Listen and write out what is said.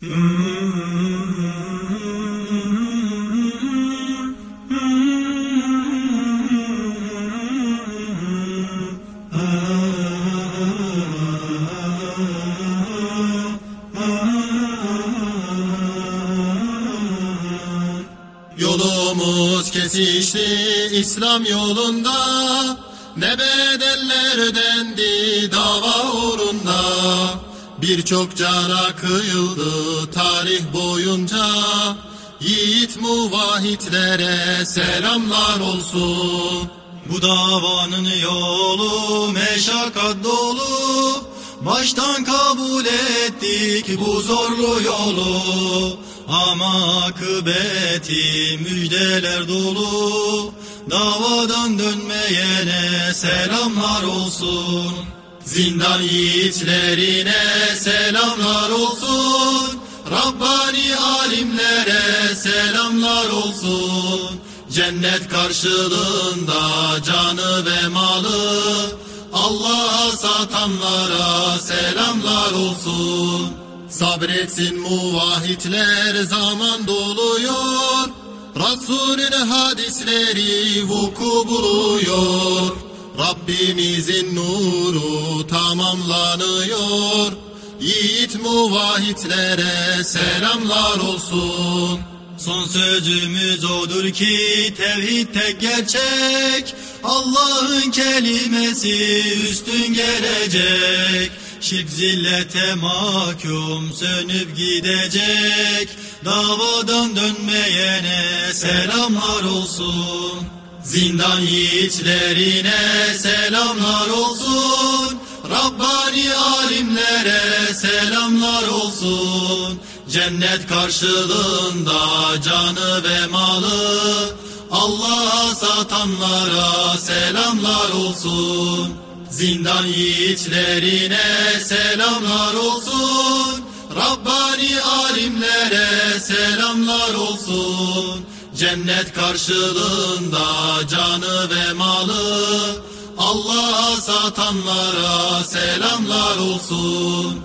Yolumuz kesişti İslam yolunda. Ne bedeller ödendi dava Birçok cana kıyıldı tarih boyunca. Yiğit muvahitlere selamlar olsun. Bu davanın yolu meşakkat dolu. Baştan kabul ettik bu zorlu yolu. Ama akıbeti müjdeler dolu. Davadan dönmeyene selamlar olsun Zindan yiğitlerine selamlar olsun. Rabbani alimlere selamlar olsun. Cennet karşılığında canı ve malı Allah'a satanlara selamlar olsun. Sabretsin muvahitler zaman doluyor. Resulün hadisleri vuku buluyor Rabbimizin nuru tamamlanıyor. Yiğit muvahitlere selamlar olsun. Son sözümüz odur ki tevhid tek gerçek. Allah'ın kelimesi üstün gelecek. Şirk zillete mahkum sönüp gidecek. Davadan dönmeyene selamlar olsun Zindan yiğitlerine selamlar olsun. Rabbani alimlere selamlar olsun. Cennet karşılığında canı ve malı Allah'a satanlara selamlar olsun. Zindan yiğitlerine selamlar olsun. Rabbani alimlere selamlar olsun Cennet karşılığında canı ve malı. Allah'a satanlara selamlar olsun